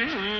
mm-hmm.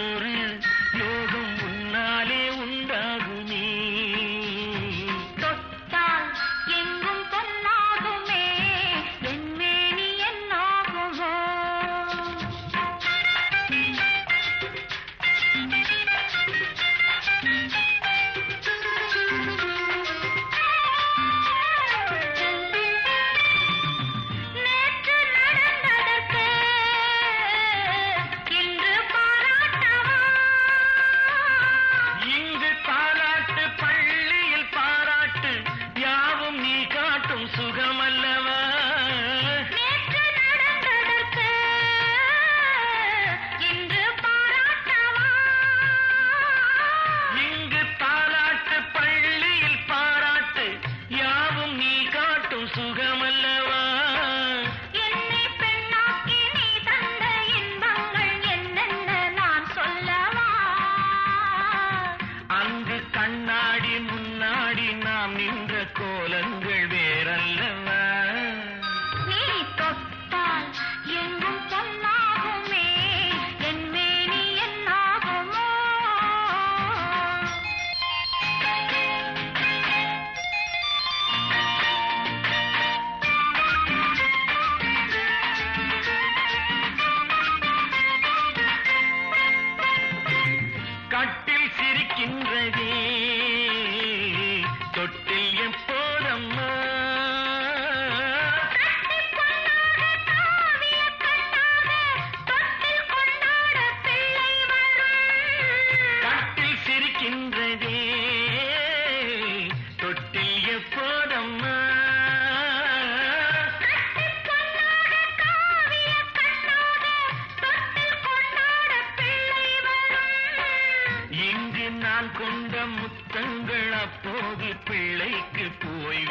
நாம் நின்று என்று நான் கொண்ட முத்தங்கள் அப்போது பிள்ளைக்கு போய்